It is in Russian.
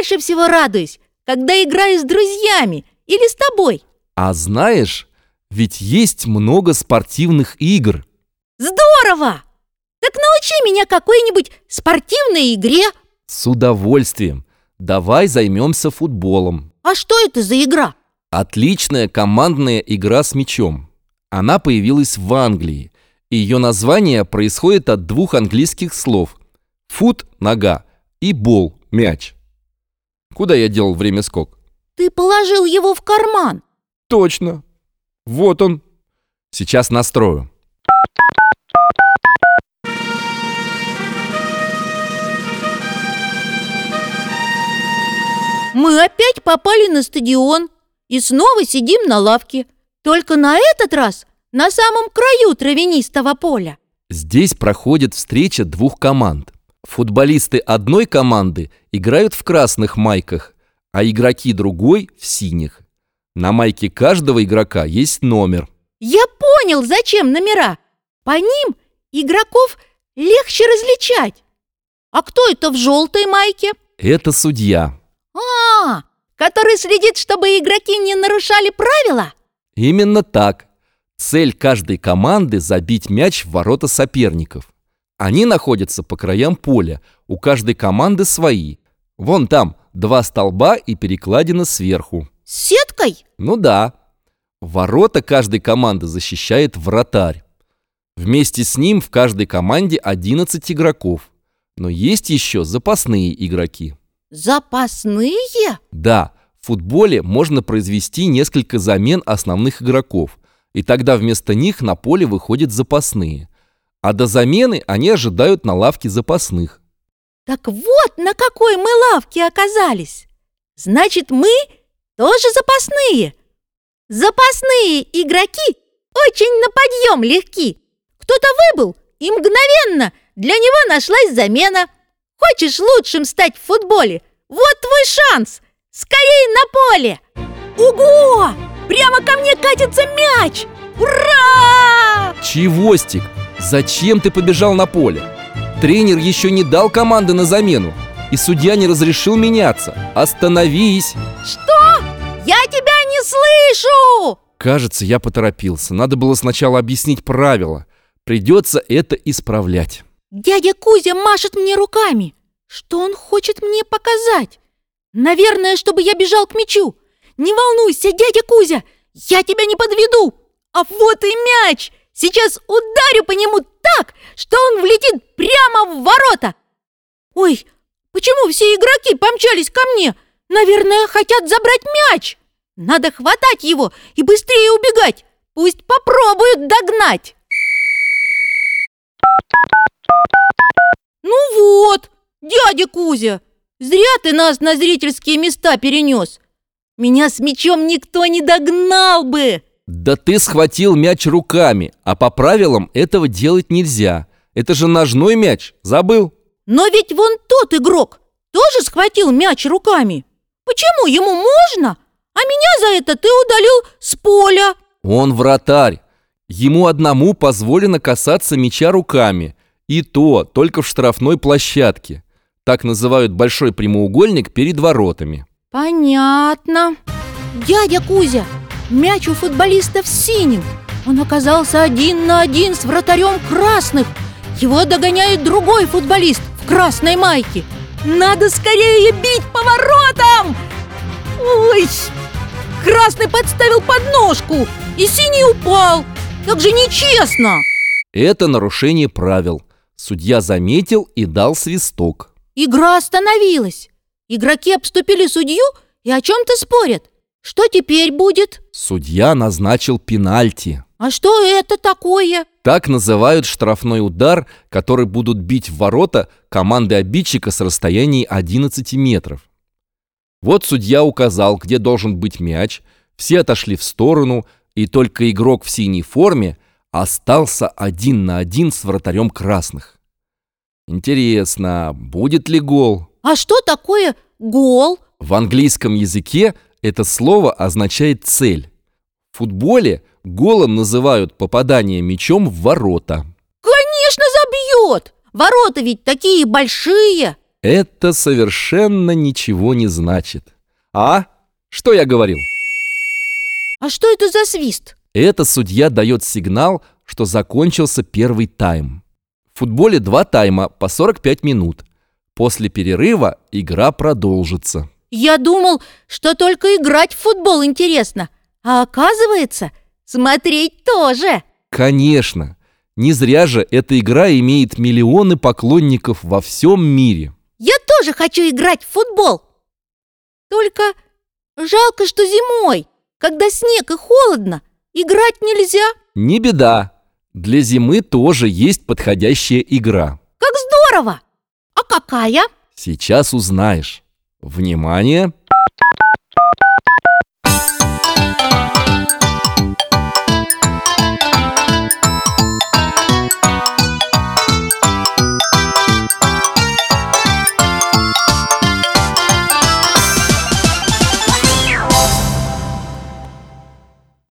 больше всего радуюсь, когда играю с друзьями или с тобой. А знаешь, ведь есть много спортивных игр. Здорово! Так научи меня какой-нибудь спортивной игре. С удовольствием. Давай займемся футболом. А что это за игра? Отличная командная игра с мячом. Она появилась в Англии. И ее название происходит от двух английских слов. Фут – нога и бол – мяч. Куда я делал время скок? Ты положил его в карман. Точно. Вот он. Сейчас настрою. Мы опять попали на стадион и снова сидим на лавке. Только на этот раз на самом краю травянистого поля. Здесь проходит встреча двух команд. Футболисты одной команды играют в красных майках, а игроки другой в синих. На майке каждого игрока есть номер. Я понял, зачем номера. По ним игроков легче различать. А кто это в желтой майке? Это судья. А, который следит, чтобы игроки не нарушали правила? Именно так. Цель каждой команды – забить мяч в ворота соперников. Они находятся по краям поля, у каждой команды свои. Вон там два столба и перекладина сверху. С сеткой? Ну да. Ворота каждой команды защищает вратарь. Вместе с ним в каждой команде 11 игроков. Но есть еще запасные игроки. Запасные? Да, в футболе можно произвести несколько замен основных игроков, и тогда вместо них на поле выходят запасные. А до замены они ожидают на лавке запасных. Так вот на какой мы лавке оказались. Значит, мы тоже запасные. Запасные игроки очень на подъем легки. Кто-то выбыл, и мгновенно для него нашлась замена. Хочешь лучшим стать в футболе? Вот твой шанс! Скорее на поле! Ого! Прямо ко мне катится мяч! Ура! Чевостик, зачем ты побежал на поле? Тренер еще не дал команды на замену, и судья не разрешил меняться. Остановись! Что? Я тебя не слышу! Кажется, я поторопился. Надо было сначала объяснить правила. Придется это исправлять. Дядя Кузя машет мне руками. Что он хочет мне показать? Наверное, чтобы я бежал к мячу. Не волнуйся, дядя Кузя, я тебя не подведу. А вот и мяч. Сейчас ударю по нему так, что он влетит прямо в ворота. Ой, почему все игроки помчались ко мне? Наверное, хотят забрать мяч. Надо хватать его и быстрее убегать. Пусть попробуют догнать. Ну вот, дядя Кузя, зря ты нас на зрительские места перенес. Меня с мячом никто не догнал бы. Да ты схватил мяч руками, а по правилам этого делать нельзя. Это же ножной мяч, забыл? Но ведь вон тот игрок тоже схватил мяч руками. Почему ему можно, а меня за это ты удалил с поля? Он вратарь. Ему одному позволено касаться мяча руками. И то только в штрафной площадке. Так называют большой прямоугольник перед воротами. Понятно. Дядя Кузя, мяч у футболистов синим. Он оказался один на один с вратарем красных. Его догоняет другой футболист в красной майке. Надо скорее бить по воротам! Ой! Красный подставил подножку, и синий упал. Как же нечестно! Это нарушение правил. Судья заметил и дал свисток. Игра остановилась. Игроки обступили судью и о чем-то спорят. Что теперь будет? Судья назначил пенальти. А что это такое? Так называют штрафной удар, который будут бить в ворота команды обидчика с расстояния 11 метров. Вот судья указал, где должен быть мяч, все отошли в сторону, и только игрок в синей форме остался один на один с вратарем красных. Интересно, будет ли гол? А что такое гол? В английском языке это слово означает цель. В футболе голом называют попадание мячом в ворота. Конечно, забьет! Ворота ведь такие большие! Это совершенно ничего не значит. А? Что я говорил? А что это за свист? Это судья дает сигнал, что закончился первый тайм. В футболе два тайма по 45 минут. После перерыва игра продолжится. Я думал, что только играть в футбол интересно. А оказывается, смотреть тоже. Конечно. Не зря же эта игра имеет миллионы поклонников во всем мире. Я тоже хочу играть в футбол. Только жалко, что зимой, когда снег и холодно, играть нельзя. Не беда. Для зимы тоже есть подходящая игра. Как здорово! А какая? Сейчас узнаешь. Внимание!